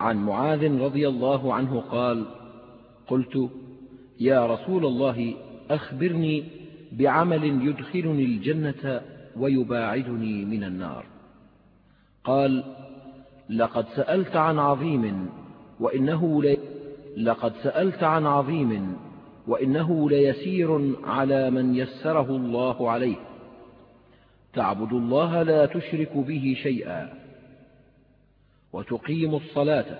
عن معاذ رضي الله عنه قال قلت يا رسول الله أخبرني بعمل يدخلني الجنة ويباعدني من النار. قال لقد سألت عن عظيم وإنه لي لقد سألت عن عظيم وإنه ليسير على من يسره الله عليه. تعبد الله لا تشرك به شيئا. وتقيم الصلاة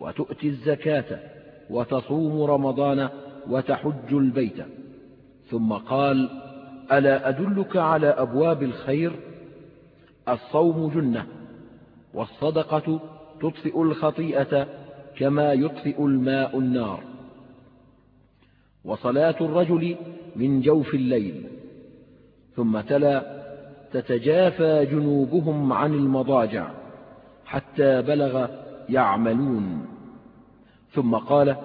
وتؤتي الزكاة وتصوم رمضان وتحج البيت. ثم قال ألا أدلك على أبواب الخير؟ الصوم جنة والصدقة تطفئ الخطيئة كما يطفئ الماء النار. وصلاة الرجل من جوف الليل. ثم تلا تتجافى جنوبهم عن المضاجع. حتى بلغ يعملون. ثم قال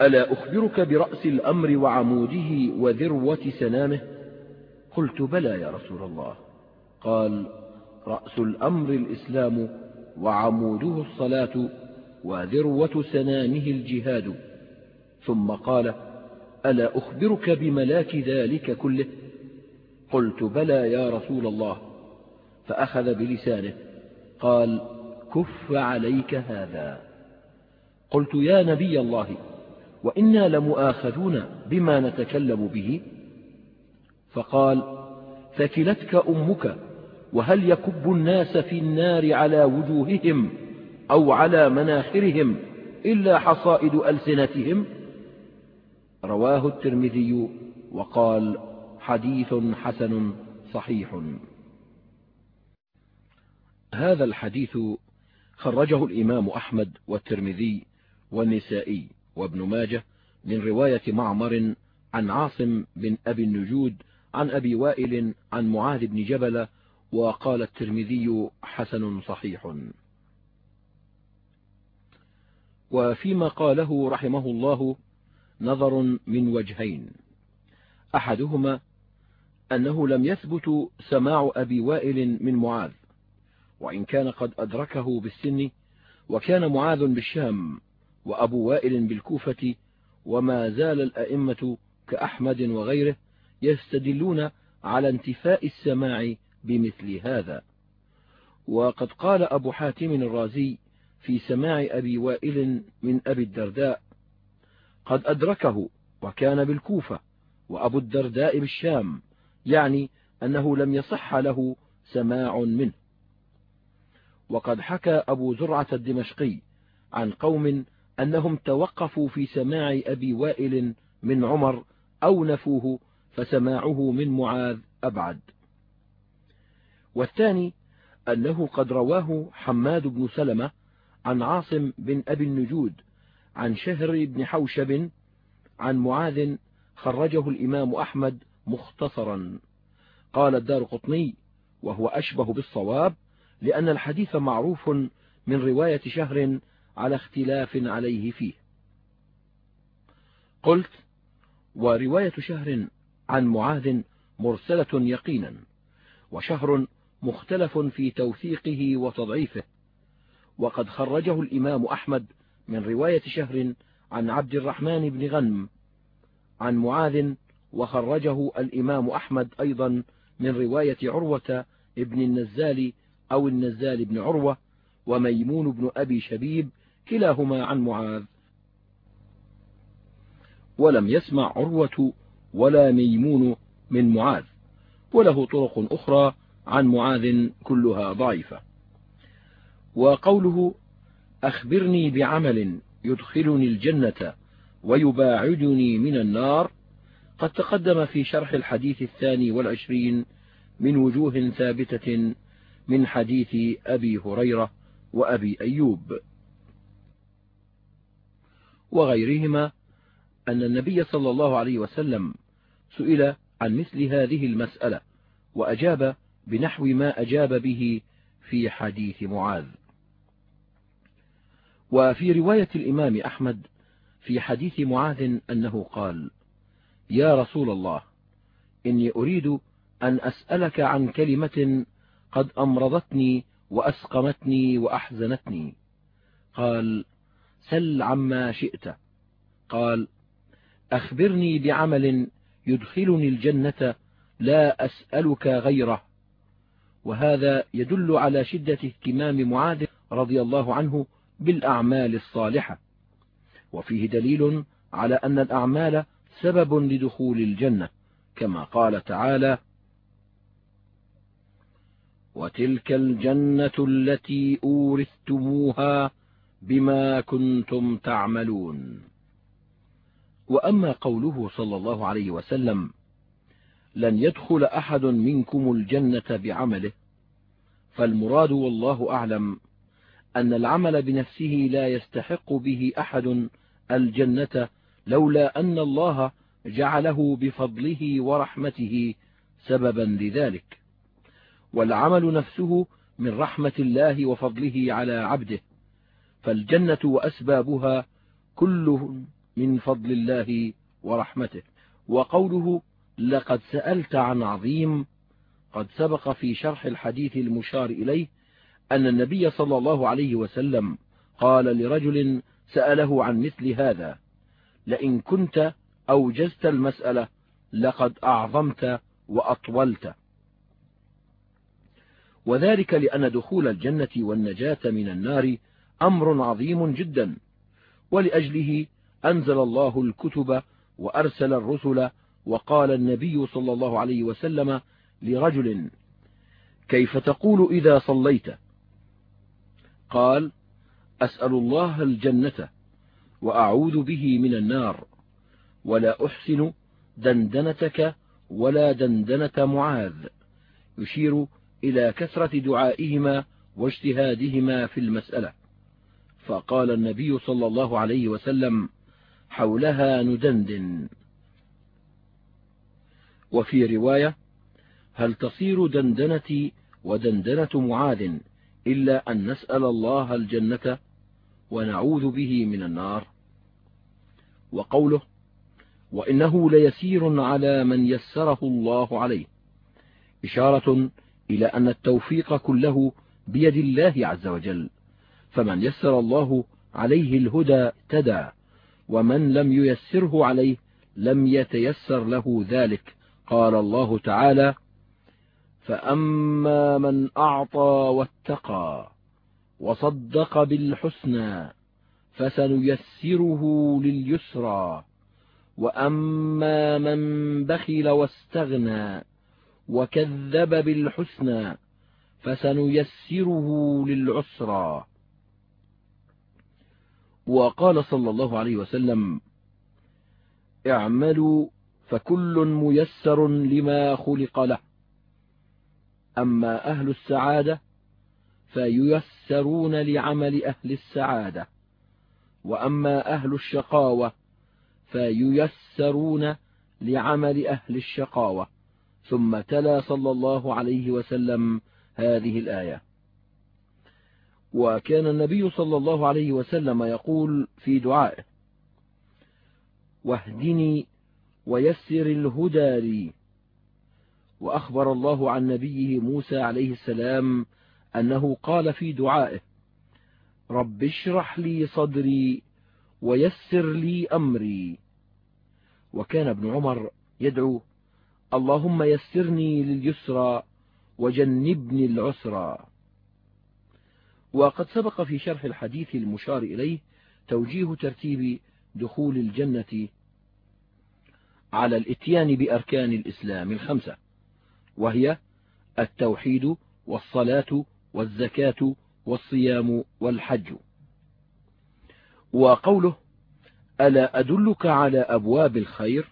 ألا أخبرك برأس الأمر وعموده وذروة سنامه؟ قلت بلى يا رسول الله. قال رأس الأمر الإسلام وعموده الصلاة وذروة سنامه الجهاد. ثم قال ألا أخبرك بملاك ذلك كله؟ قلت بلى يا رسول الله. فأخذ بلسانه قال كف عليك هذا. قلت يا نبي الله وإنا لمؤاخذون بما نتكلم به. فقال ثكلتك أمك وهل يكب الناس في النار على وجوههم أو على مناخرهم إلا حصائد ألسنتهم؟ رواه الترمذي وقال حديث حسن صحيح. هذا الحديث خرجه الإمام أحمد والترمذي والنسائي وابن ماجه من رواية معمر عن عاصم بن أبي النجود عن أبي وائل عن معاذ بن جبل وقال الترمذي حسن صحيح. وفيما قاله رحمه الله نظر من وجهين. أحدهما أنه لم يثبت سماع أبي وائل من معاذ وإن كان قد أدركه بالسن وكان معاذ بالشام وأبو وائل بالكوفة وما زال الأئمة كأحمد وغيره يستدلون على انتفاء السماع بمثل هذا. وقد قال أبو حاتم الرازي في سماع أبي وائل من أبي الدرداء قد أدركه وكان بالكوفة وأبو الدرداء بالشام يعني أنه لم يصح له سماع منه. وقد حكى أبو زرعة الدمشقي عن قوم أنهم توقفوا في سماع أبي وائل من عمر أو نفوه فسماعه من معاذ أبعد. والثاني أنه قد رواه حماد بن سلمة عن عاصم بن أبي النجود عن شهر بن حوشب عن معاذ خرجه الإمام أحمد مختصرا. قال الدار قطني وهو أشبه بالصواب لأن الحديث معروف من رواية شهر على اختلاف عليه فيه. قلت ورواية شهر عن معاذ مرسلة يقينا وشهر مختلف في توثيقه وتضعيفه. وقد خرجه الإمام أحمد من رواية شهر عن عبد الرحمن بن غنم عن معاذ وخرجه الإمام أحمد أيضا من رواية عروة ابن النزال أو النزال بن عروة وميمون بن أبي شبيب كلاهما عن معاذ. ولم يسمع عروة ولا ميمون من معاذ وله طرق أخرى عن معاذ كلها ضعيفة. وقوله أخبرني بعمل يدخلني الجنة ويباعدني من النار قد تقدم في شرح الحديث الثاني والعشرين من وجوه ثابتة من حديث أبي هريرة وأبي أيوب وغيرهما أن النبي صلى الله عليه وسلم سئل عن مثل هذه المسألة وأجاب بنحو ما أجاب به في حديث معاذ. وفي رواية الإمام أحمد في حديث معاذ أنه قال يا رسول الله إني أريد أن أسألك عن كلمة قد أمرضتني وأسقمتني وأحزنتني. قال سل عما شئت. قال أخبرني بعمل يدخلني الجنة لا أسألك غيره. وهذا يدل على شدة اهتمام معاذ رضي الله عنه بالأعمال الصالحة. وفيه دليل على أن الأعمال سبب لدخول الجنة كما قال تعالى وتلك الجنة التي أورثتموها بما كنتم تعملون. وأما قوله صلى الله عليه وسلم لن يدخل أحد منكم الجنة بعمله. فالمراد والله أعلم أن العمل بنفسه لا يستحق به أحد الجنة لولا أن الله جعله بفضله ورحمته سببا لذلك. والعمل نفسه من رحمة الله وفضله على عبده فالجنة وأسبابها كله من فضل الله ورحمته. وقوله لقد سألت عن عظيم قد سبق في شرح الحديث المشار إليه أن النبي صلى الله عليه وسلم قال لرجل سأله عن مثل هذا لئن كنت أوجزت المسألة لقد أعظمت وأطولت. وذلك لأن دخول الجنة والنجاة من النار أمر عظيم جدا ولأجله أنزل الله الكتب وأرسل الرسل وقال النبي صلى الله عليه وسلم لرجل كيف تقول إذا صليت؟ قال أسأل الله الجنة وأعوذ به من النار ولا أحسن دندنتك ولا دندنة معاذ. يشير إلى كثرة دعائهما واجتهادهما في المسألة. فقال النبي صلى الله عليه وسلم حولها ندندن. وفي رواية هل تصير دندنتي ودندنة معاذ إلا أن نسأل الله الجنة ونعوذ به من النار؟ وقوله وإنه ليسير على من يسره الله عليه. إشارة إلى أن التوفيق كله بيد الله عز وجل. فمن يسر الله عليه الهدى تدى ومن لم ييسره عليه لم يتيسر له ذلك قال الله تعالى فأما من أعطى واتقى وصدق بالحسنى فسنيسره لليسرى وأما من بخل واستغنى وكذب بالحسنى فسنيسره للعسرى. وقال صلى الله عليه وسلم اعملوا فكل ميسر لما خلق له. أما أهل السعادة فييسرون لعمل أهل السعادة. وأما أهل الشقاوة فييسرون لعمل أهل الشقاوة. ثم تلا صلى الله عليه وسلم هذه الآية. وكان النبي صلى الله عليه وسلم يقول في دعائه واهدني ويسر الهدى لي. وأخبر الله عن نبيه موسى عليه السلام أنه قال في دعائه رب اشرح لي صدري ويسر لي أمري. وكان ابن عمر يدعو اللهم يسرني لليسرى وجنبني العسرى. وقد سبق في شرح الحديث المشار إليه توجيه ترتيب دخول الجنة على الإتيان بأركان الإسلام الخمسة وهي التوحيد والصلاة والزكاة والصيام والحج. وقوله ألا أدلك على أبواب الخير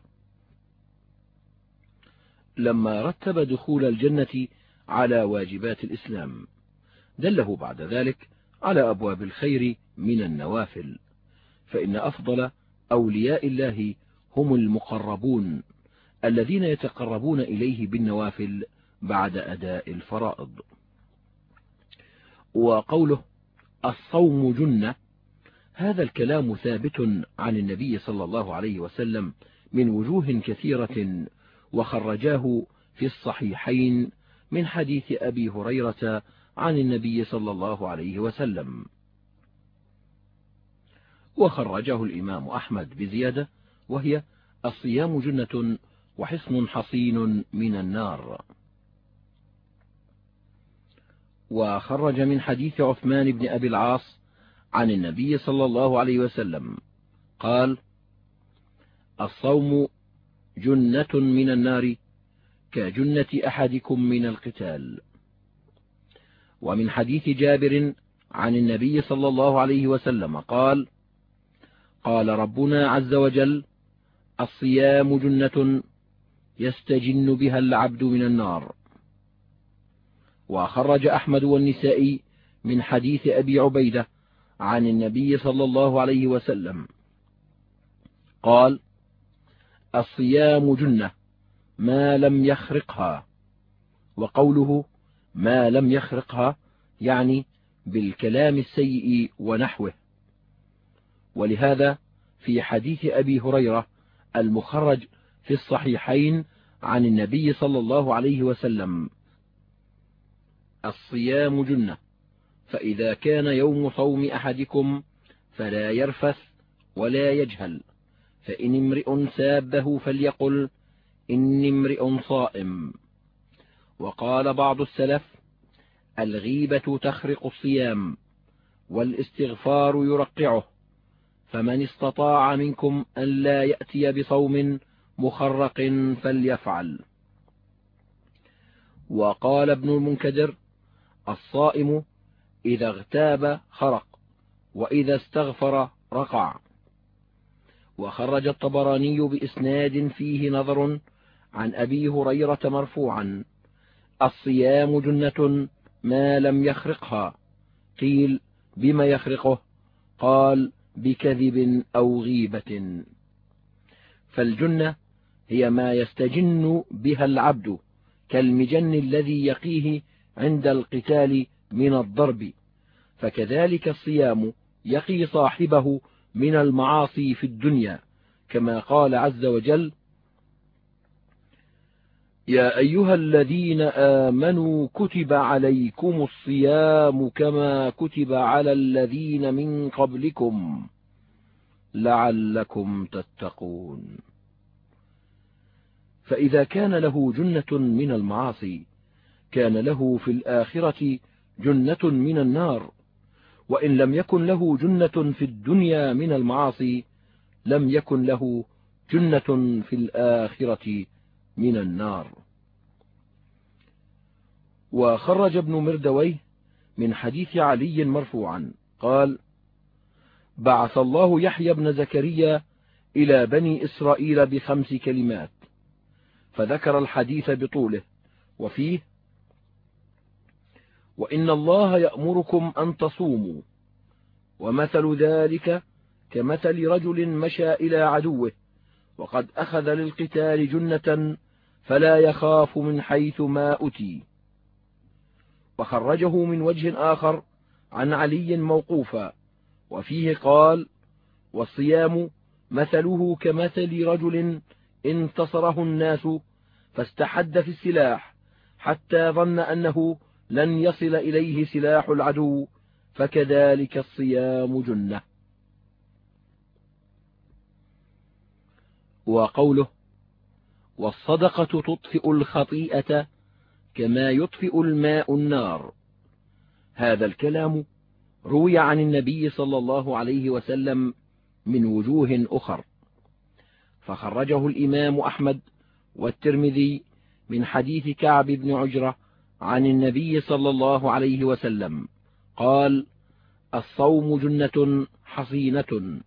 لما رتب دخول الجنة على واجبات الإسلام. دله بعد ذلك على أبواب الخير من النوافل فإن أفضل أولياء الله هم المقربون الذين يتقربون إليه بالنوافل بعد أداء الفرائض. وقوله الصوم جنة هذا الكلام ثابت عن النبي صلى الله عليه وسلم من وجوه كثيرة وخرجاه في الصحيحين من حديث أبي هريرة عن النبي صلى الله عليه وسلم. وخرجه الإمام أحمد بزيادة وهي الصيام جنة وحصن حصين من النار. وخرج من حديث عثمان بن أبي العاص عن النبي صلى الله عليه وسلم قال الصوم جنة من النار كجنة أحدكم من القتال. ومن حديث جابر عن النبي صلى الله عليه وسلم قال قال ربنا عز وجل الصيام جنة يستجن بها العبد من النار. وخرج أحمد والنسائي من حديث أبي عبيدة عن النبي صلى الله عليه وسلم قال الصيام جنة ما لم يخرقها. وقوله ما لم يخرقها يعني بالكلام السيء ونحوه. ولهذا في حديث أبي هريرة المخرج في الصحيحين عن النبي صلى الله عليه وسلم الصيام جنة فإذا كان يوم صوم أحدكم فلا يرفث ولا يجهل. فإن امرئ سابه فليقل إني امرئ صائم. وقال بعض السلف الغيبة تخرق الصيام والاستغفار يرقعه فمن استطاع منكم أن لا يأتي بصوم مخرق فليفعل. وقال ابن المنكدر الصائم إذا اغتاب خرق وإذا استغفر رقع. وخرج الطبراني بإسناد فيه نظر عن أبي هريرة مرفوعا. الصيام جنة ما لم يخرقها. قيل بما يخرقه؟ قال بكذب أو غيبة. فالجنة هي ما يستجن بها العبد كالمجن الذي يقيه عند القتال من الضرب. فكذلك الصيام يقي صاحبه من المعاصي في الدنيا كما قال عز وجل يا أيها الذين آمنوا كتب عليكم الصيام كما كتب على الذين من قبلكم لعلكم تتقون. فإذا كان له جنة من المعاصي كان له في الآخرة جنة من النار وإن لم يكن له جنة في الدنيا من المعاصي لم يكن له جنة في الآخرة من النار. وخرج ابن مردويه من حديث علي مرفوعا قال بعث الله يحيى بن زكريا إلى بني إسرائيل بخمس كلمات فذكر الحديث بطوله وفيه وإن الله يأمركم أن تصوموا. ومثل ذلك كمثل رجل مشى إلى عدوه وقد أخذ للقتال جنة فلا يخاف من حيث ما أتي. وخرجه من وجه آخر عن علي موقوفا وفيه قال والصيام مثله كمثل رجل انتصره الناس فاستحد في السلاح حتى ظن أنه لن يصل إليه سلاح العدو فكذلك الصيام جنة. وقوله والصدقة تطفئ الخطيئة كما يطفئ الماء النار. هذا الكلام روي عن النبي صلى الله عليه وسلم من وجوه أخر. فخرجه الإمام أحمد والترمذي من حديث كعب بن عجرة عن النبي صلى الله عليه وسلم قال الصوم جنة حصينة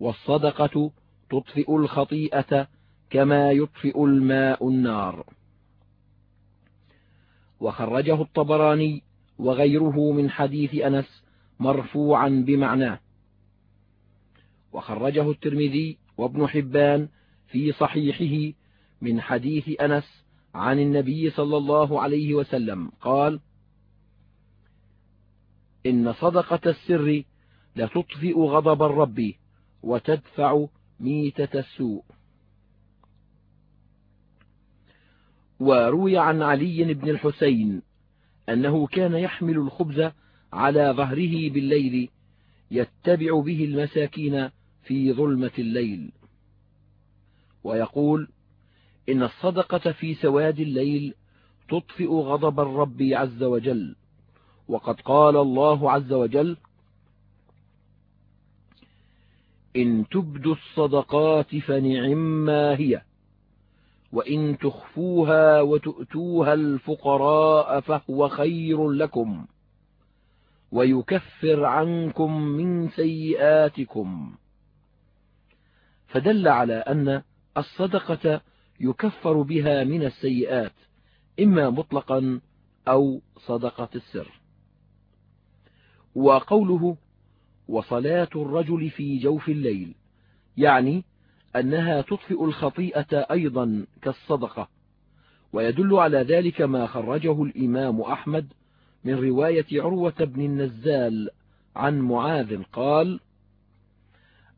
والصدقة تطفئ الخطيئة كما يطفئ الماء النار. وخرجه الطبراني وغيره من حديث أنس مرفوعا بمعناه. وخرجه الترمذي وابن حبان في صحيحه من حديث أنس عن النبي صلى الله عليه وسلم قال إن صدقة السر لتطفئ غضب الرب وتدفع ميتة السوء. وروي عن علي بن الحسين أنه كان يحمل الخبز على ظهره بالليل يتبع به المساكين في ظلمة الليل. ويقول إن الصدقة في سواد الليل تطفئ غضب الرب عز وجل. وقد قال الله عز وجل إن تبدوا الصدقات فنعما هي وإن تخفوها وتؤتوها الفقراء فهو خير لكم ويكفر عنكم من سيئاتكم. فدل على أن الصدقة يكفر بها من السيئات إما مطلقا أو صدقة السر. وقوله وصلاة الرجل في جوف الليل يعني أنها تطفئ الخطيئة أيضا كالصدقة. ويدل على ذلك ما خرجه الإمام أحمد من رواية عروة بن النزال عن معاذ قال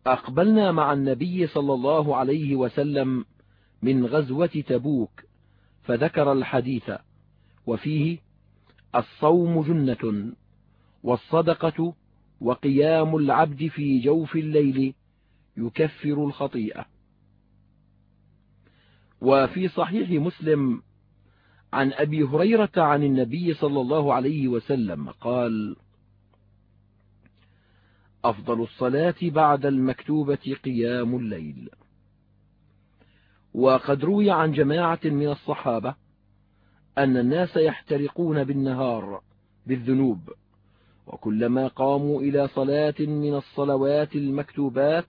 أقبلنا مع النبي صلى الله عليه وسلم من غزوة تبوك فذكر الحديث وفيه الصوم جنة والصدقة وقيام العبد في جوف الليل يكفر الخطيئة. وفي صحيح مسلم عن أبي هريرة عن النبي صلى الله عليه وسلم قال أفضل الصلاة بعد المكتوبة قيام الليل. وقد روي عن جماعة من الصحابة أن الناس يحترقون بالنهار بالذنوب وكلما قاموا إلى صلاة من الصلوات المكتوبات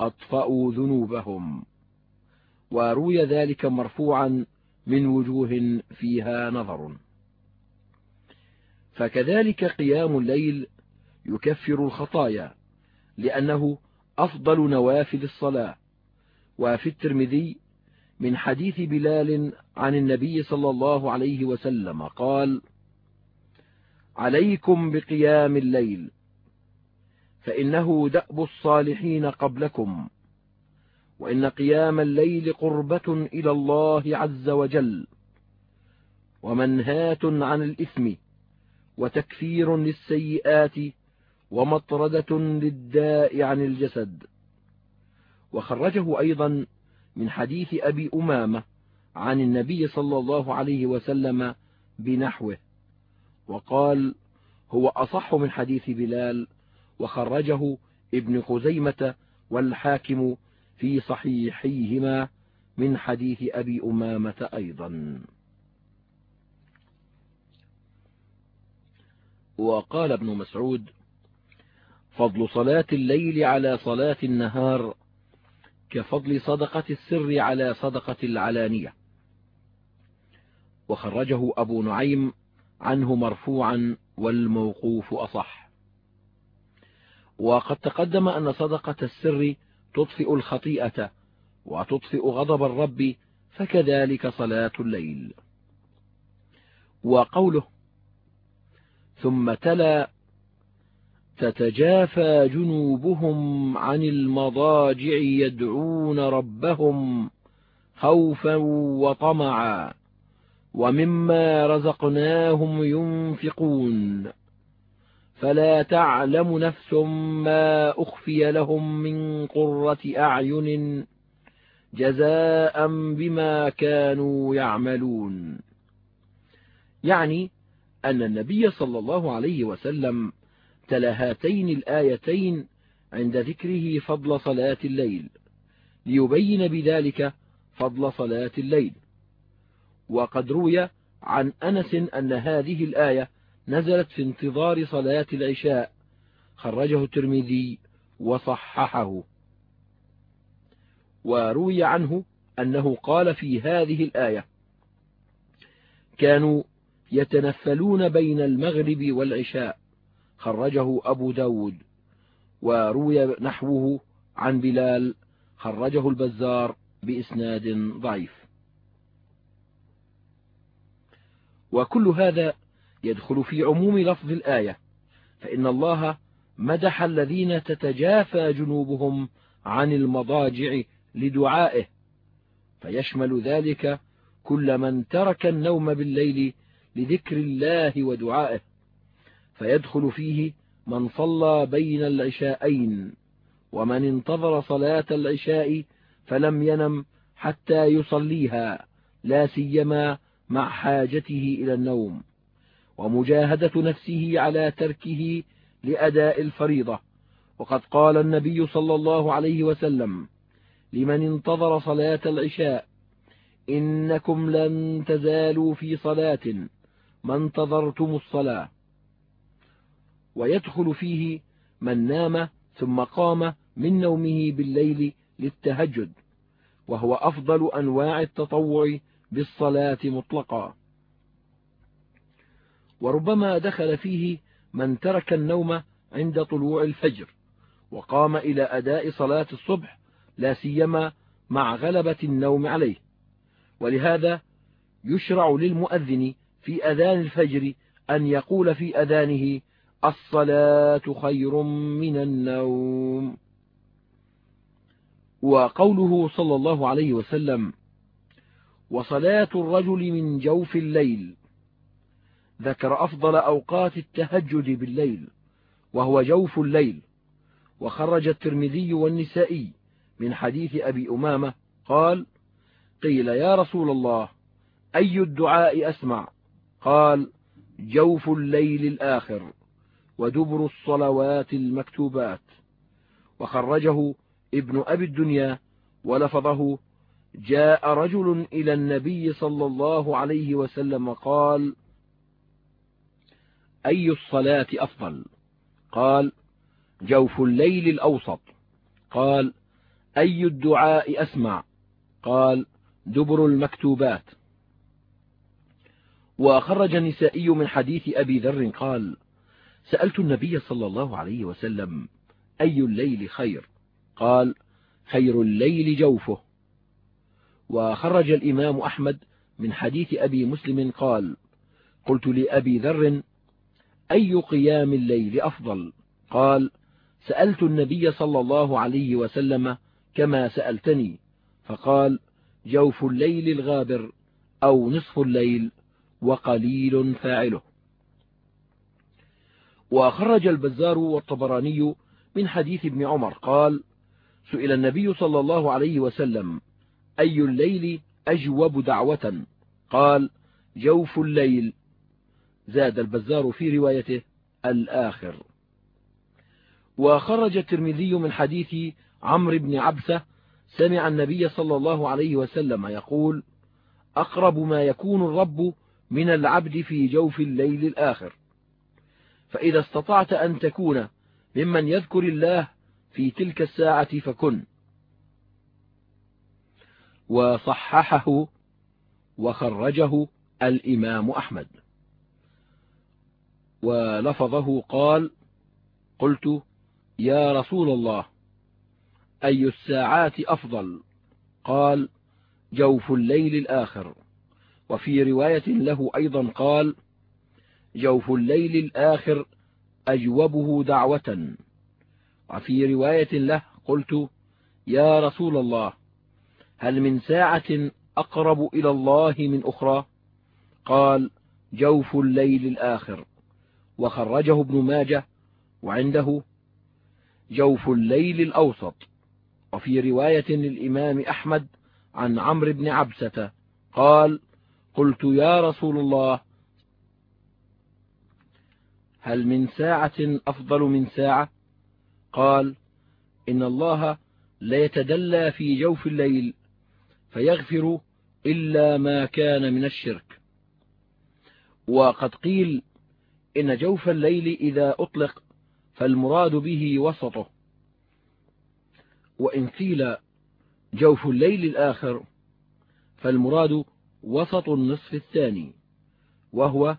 أطفأوا ذنوبهم. وروي ذلك مرفوعا من وجوه فيها نظر. فكذلك قيام الليل يكفر الخطايا لأنه أفضل نوافل الصلاة. وفي الترمذي من حديث بلال عن النبي صلى الله عليه وسلم قال عليكم بقيام الليل فإنه دأب الصالحين قبلكم وإن قيام الليل قربة إلى الله عز وجل ومنهاة عن الإثم وتكفير للسيئات ومطردة للداء عن الجسد. وخرجه أيضا من حديث أبي أمامة عن النبي صلى الله عليه وسلم بنحوه وقال هو أصح من حديث بلال وخرجه ابن خزيمة والحاكم في صحيحيهما من حديث أبي أمامة أيضا. وقال ابن مسعود فضل صلاة الليل على صلاة النهار كفضل صدقة السر على صدقة العلانية. وخرجه أبو نعيم عنه مرفوعا والموقوف أصح. وقد تقدم أن صدقة السر تطفئ الخطيئة وتطفئ غضب الرب فكذلك صلاة الليل. وقوله ثم تلا تتجافى جنوبهم عن المضاجع يدعون ربهم خوفا وطمعا ومما رزقناهم ينفقون. فلا تعلم نفس ما أخفي لهم من قرة أعين جزاء بما كانوا يعملون. يعني أن النبي صلى الله عليه وسلم تلا هاتين الآيتين عند ذكره فضل صلاة الليل ليبين بذلك فضل صلاة الليل. وقد روي عن أنس أن هذه الآية نزلت في انتظار صلاة العشاء خرجه الترمذي وصححه. وروي عنه أنه قال في هذه الآية كانوا يتنفلون بين المغرب والعشاء خرجه أبو ب داود وروي نحوه عن بلال خرجه البزار بإسناد ضعيف. وكل هذا يدخل في عموم لفظ الآية فإن الله مدح الذين تتجافى جنوبهم عن المضاجع لدعائه فيشمل ذلك كل من ترك النوم بالليل لذكر الله ودعائه. فيدخل فيه من صلى بين العشاءين ومن انتظر صلاة العشاء فلم ينم حتى يصليها لا سيما مع حاجته إلى النوم. ومجاهدة نفسه على تركه لأداء الفريضة. وقد قال النبي صلى الله عليه وسلم لمن انتظر صلاة العشاء إنكم لن تزالوا في صلاة ما انتظرتم الصلاة. ويدخل فيه من نام ثم قام من نومه بالليل للتهجد وهو أفضل أنواع التطوع بالصلاة مطلقا. وربما دخل فيه من ترك النوم عند طلوع الفجر وقام إلى أداء صلاة الصبح لا سيما مع غلبة النوم عليه. ولهذا يشرع للمؤذن في أذان الفجر أن يقول في أذانه الصلاة خير من النوم. وقوله صلى الله عليه وسلم وصلاة الرجل من جوف الليل. ذكر أفضل أوقات التهجد بالليل وهو جوف الليل. وخرج الترمذي والنسائي من حديث أبي أمامة قال قيل يا رسول الله أي الدعاء أسمع؟ قال جوف الليل الآخر. ودبر الصلوات المكتوبات. وخرجه ابن أبي الدنيا ولفظه جاء رجل إلى النبي صلى الله عليه وسلم قال أي الصلاة أفضل؟ قال جوف الليل الأوسط. قال أي الدعاء أسمع؟ قال دبر المكتوبات. وخرج النسائي من حديث أبي ذر قال سألت النبي صلى الله عليه وسلم أي الليل خير؟ قال خير الليل جوفه. وخرج الإمام أحمد من حديث أبي مسلم قال قلت لأبي ذر أي قيام الليل أفضل؟ قال سألت النبي صلى الله عليه وسلم كما سألتني. فقال جوف الليل الغابر أو نصف الليل وقليل فاعله. وخرج البزار والطبراني من حديث ابن عمر قال سئل النبي صلى الله عليه وسلم أي الليل أجوب دعوة؟ قال جوف الليل. زاد البزار في روايته الآخر. وخرج الترمذي من حديث عمرو بن عبسة سمع النبي صلى الله عليه وسلم يقول أقرب ما يكون الرب من العبد في جوف الليل الآخر. فإذا استطعت أن تكون ممن يذكر الله في تلك الساعة فكن. وصححه وخرجه الإمام أحمد. ولفظه قال قلت يا رسول الله أي الساعات أفضل؟ قال جوف الليل الآخر. وفي رواية له أيضا قال جوف الليل الآخر أجوبه دعوة. وفي رواية له قلت يا رسول الله هل من ساعة أقرب إلى الله من أخرى؟ قال جوف الليل الآخر. وخرجه ابن ماجه وعنده جوف الليل الأوسط. وفي رواية للإمام أحمد عن عمرو بن عبسة قال قلت يا رسول الله هل من ساعة أفضل من ساعة؟ قال إن الله ليتدلى في جوف الليل فيغفر إلا ما كان من الشرك. وقد قيل إن جوف الليل إذا أطلق فالمراد به وسطه. وإن قيل جوف الليل الآخر فالمراد وسط النصف الثاني وهو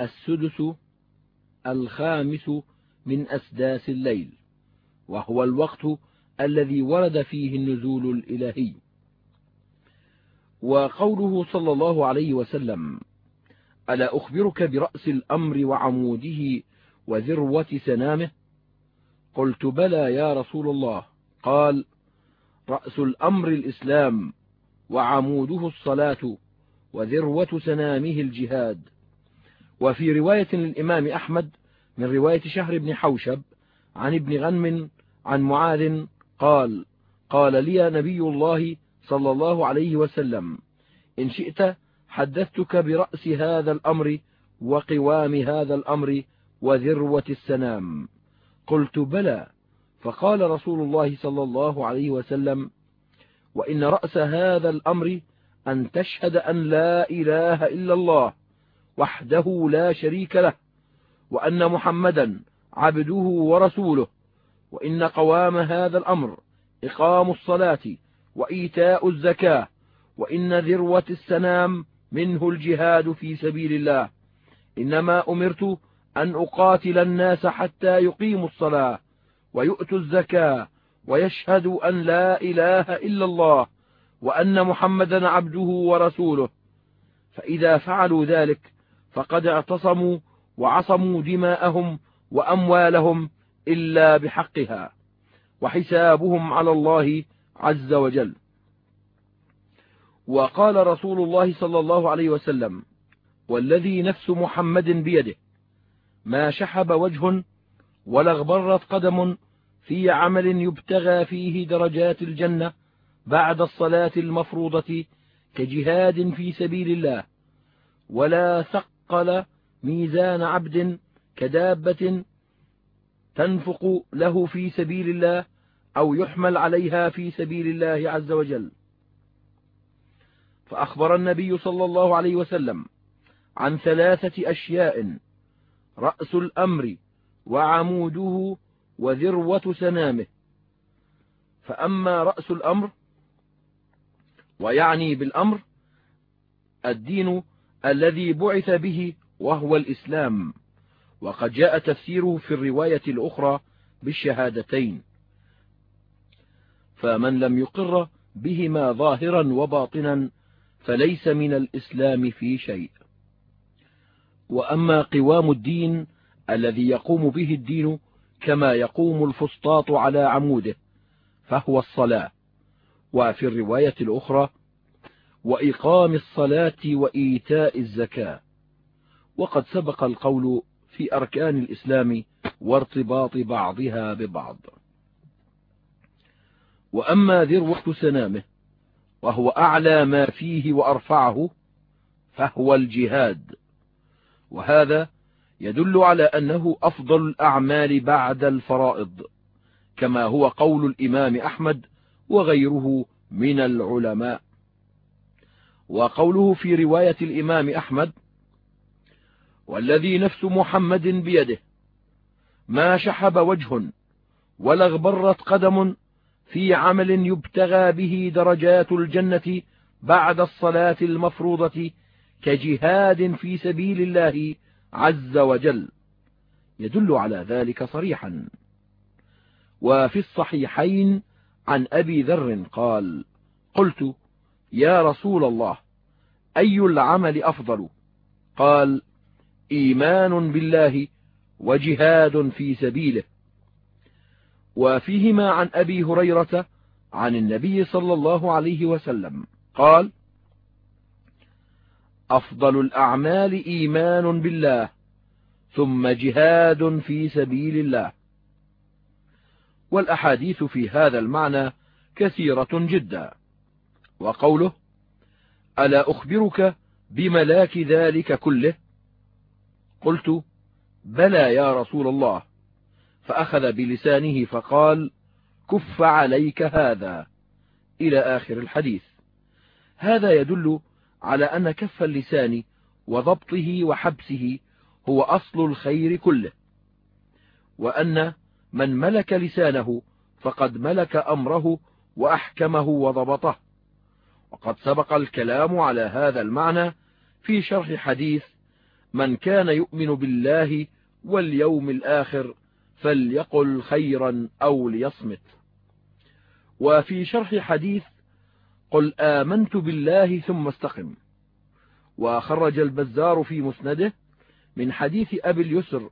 السدس الخامس من أسداس الليل وهو الوقت الذي ورد فيه النزول الإلهي. وقوله صلى الله عليه وسلم ألا أخبرك برأس الأمر وعموده وذروة سنامه؟ قلت بلى يا رسول الله. قال رأس الأمر الإسلام وعموده الصلاة وذروة سنامه الجهاد. وفي رواية للإمام أحمد من رواية شهر بن حوشب عن ابن غنم عن معاذ قال قال لي نبي الله صلى الله عليه وسلم إن شئت حدثتك برأس هذا الأمر وقوام هذا الأمر وذروة السنام. قلت بلى. فقال رسول الله صلى الله عليه وسلم وإن رأس هذا الأمر أن تشهد أن لا إله إلا الله وحده لا شريك له وأن محمدا عبده ورسوله وإن قوام هذا الأمر إقام الصلاة وإيتاء الزكاة وإن ذروة السنام منه الجهاد في سبيل الله. إنما أمرت أن أقاتل الناس حتى يقيموا الصلاة ويؤتوا الزكاة ويشهدوا أن لا إله إلا الله وأن محمدا عبده ورسوله. فإذا فعلوا ذلك فقد اعتصموا وعصموا دماءهم وأموالهم إلا بحقها وحسابهم على الله عز وجل. وقال رسول الله صلى الله عليه وسلم والذي نفس محمد بيده ما شحب وجه ولا اغبرت قدم في عمل يبتغى فيه درجات الجنة بعد الصلاة المفروضة كجهاد في سبيل الله ولا ثقل ميزان عبد كدابة تنفق له في سبيل الله أو يحمل عليها في سبيل الله عز وجل. فأخبر النبي صلى الله عليه وسلم عن ثلاثة أشياء رأس الأمر وعموده وذروة سنامه. فأما رأس الأمر ويعني بالأمر الدين الذي بعث به وهو الإسلام. وقد جاء تفسيره في الرواية الأخرى بالشهادتين. فمن لم يقر بهما ظاهرا وباطنا فليس من الإسلام في شيء. وأما قوام الدين الذي يقوم به الدين كما يقوم الفسطاط على عموده فهو الصلاة. وفي الرواية الأخرى وإقام الصلاة وإيتاء الزكاة. وقد سبق القول في أركان الإسلام وارتباط بعضها ببعض. وأما ذروة سنامه وهو أعلى ما فيه وأرفعه فهو الجهاد. وهذا يدل على أنه أفضل الأعمال بعد الفرائض كما هو قول الإمام أحمد وغيره من العلماء. وقوله في رواية الإمام أحمد والذي نفس محمد بيده ما شحب وجه ولا اغبرت قدم في عمل يبتغى به درجات الجنة بعد الصلاة المفروضة كجهاد في سبيل الله عز وجل. يدل على ذلك صريحا. وفي الصحيحين عن أبي ذر قال قلت يا رسول الله أي العمل أفضل؟ قال إيمان بالله وجهاد في سبيله. وفيهما عن أبي هريرة عن النبي صلى الله عليه وسلم قال أفضل الأعمال إيمان بالله ثم جهاد في سبيل الله. والأحاديث في هذا المعنى كثيرة جدا. وقوله ألا أخبرك بملاك ذلك كله؟ قلت بلى يا رسول الله. فأخذ بلسانه فقال كف عليك هذا. إلى آخر الحديث. هذا يدل على أن كف اللسان وضبطه وحبسه هو أصل الخير كله. وأن من ملك لسانه فقد ملك أمره وأحكمه وضبطه. وقد سبق الكلام على هذا المعنى في شرح حديث من كان يؤمن بالله واليوم الآخر فليقل خيرا أو ليصمت. وفي شرح حديث قل آمنت بالله ثم استقم. وخرج البزار في مسنده من حديث أبي اليسر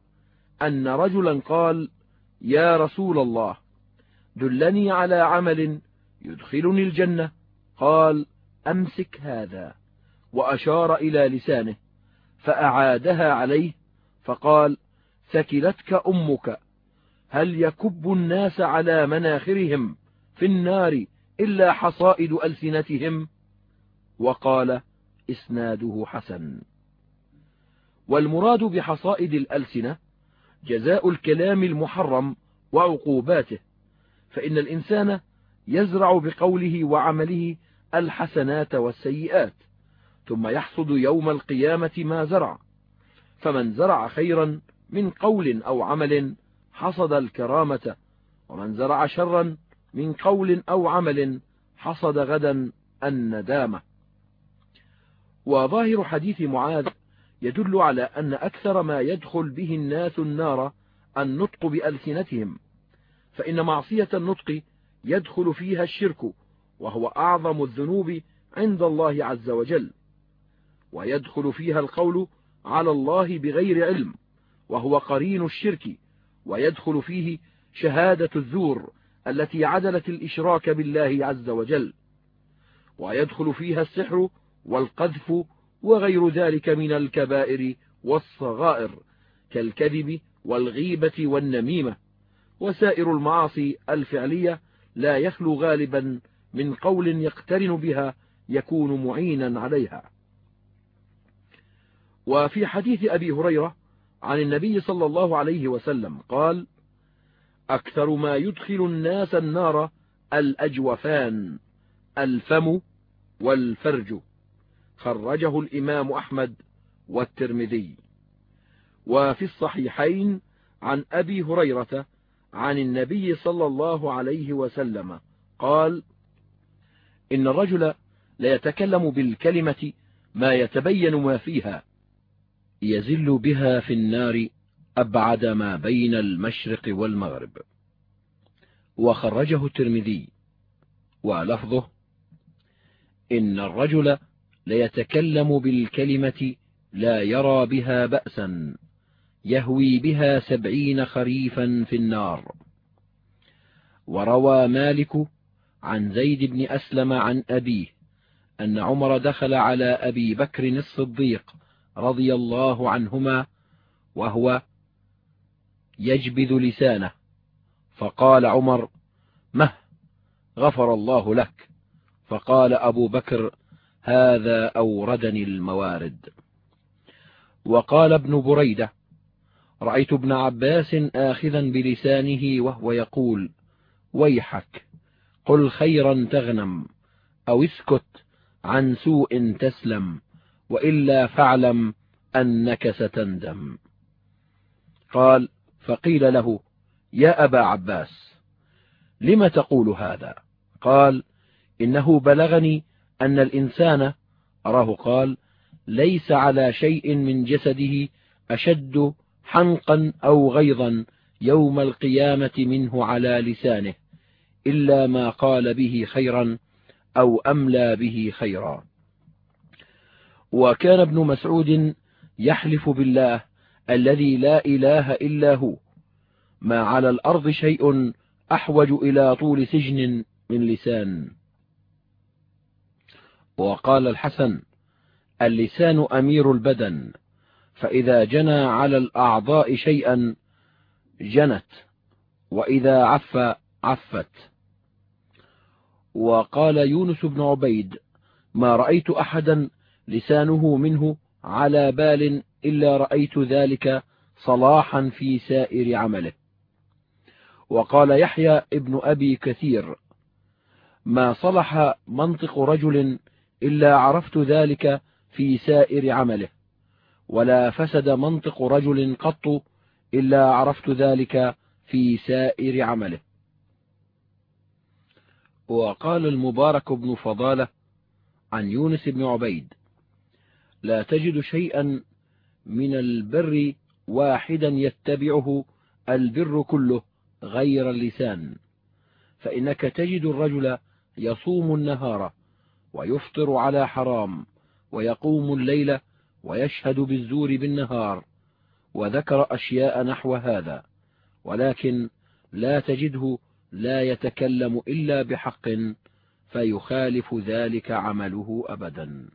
أن رجلا قال يا رسول الله دلني على عمل يدخلني الجنة قال أمسك هذا وأشار إلى لسانه فأعادها عليه فقال ثكلتك أمك هل يكب الناس على مناخرهم في النار إلا حصائد ألسنتهم؟ وقال إسناده حسن. والمراد بحصائد الألسنة جزاء الكلام المحرم وعقوباته فإن الإنسان يزرع بقوله وعمله الحسنات والسيئات ثم يحصد يوم القيامة ما زرع. فمن زرع خيرا من قول أو عمل حصد الكرامة ومن زرع شرا من قول أو عمل حصد غدا الندامة. وظاهر حديث معاذ يدل على أن أكثر ما يدخل به الناس النار النطق بألسنتهم فإن معصية النطق يدخل فيها الشرك وهو أعظم الذنوب عند الله عز وجل. ويدخل فيها القول على الله بغير علم وهو قرين الشرك ويدخل فيه شهادة الزور التي عدلت الإشراك بالله عز وجل. ويدخل فيها السحر والقذف وغير ذلك من الكبائر والصغائر كالكذب والغيبة والنميمة. وسائر المعاصي الفعلية لا يخلو غالبا من قول يقترن بها يكون معينا عليها. وفي حديث أبي هريرة عن النبي صلى الله عليه وسلم قال أكثر ما يدخل الناس النار الأجوفان الفم والفرج. خرجه الإمام أحمد والترمذي. وفي الصحيحين عن أبي هريرة عن النبي صلى الله عليه وسلم قال إن الرجل ليتكلم بالكلمة ما يتبين ما فيها. يزل بها في النار أبعد ما بين المشرق والمغرب. وخرجه الترمذي. ولفظه إن الرجل ليتكلم بالكلمة لا يرى بها بأسا يهوي بها سبعين خريفا في النار. وروى مالك عن زيد بن أسلم عن أبيه أن عمر دخل على أبي بكر الصديق رضي الله عنهما وهو يجبذ لسانه. فقال عمر مه غفر الله لك. فقال أبو بكر هذا أوردني الموارد. وقال ابن بريدة رأيت ابن عباس آخذا بلسانه وهو يقول ويحك قل خيرا تغنم أو اسكت عن سوء تسلم وإلا فاعلم أنك ستندم. قال فقيل له يا أبا عباس لم تقول هذا؟ قال إنه بلغني أن الإنسان أراه قال ليس على شيء من جسده أشد حنقا أو غيظا يوم القيامة منه على لسانه. إلا ما قال به خيرا أو أملى به خيرا. وكان ابن مسعود يحلف بالله الذي لا إله إلا هو. ما على الأرض شيء أحوج إلى طول سجن من لسان. وقال الحسن اللسان أمير البدن فإذا جنى على الأعضاء شيئا جنت وإذا عف عفت. وقال يونس بن عبيد ما رأيت أحدا لسانه منه على بال إلا رأيت ذلك صلاحا في سائر عمله. وقال يحيى ابن أبي كثير ما صلح منطق رجل إلا عرفت ذلك في سائر عمله ولا فسد منطق رجل قط إلا عرفت ذلك في سائر عمله. وقال المبارك بن فضالة عن يونس بن عبيد لا تجد شيئا من البر واحدا يتبعه البر كله غير اللسان فإنك تجد الرجل يصوم النهار ويفطر على حرام ويقوم الليل ويشهد بالزور بالنهار وذكر أشياء نحو هذا ولكن لا تجده لا يتكلم إلا بحق فيخالف ذلك عمله أبدا.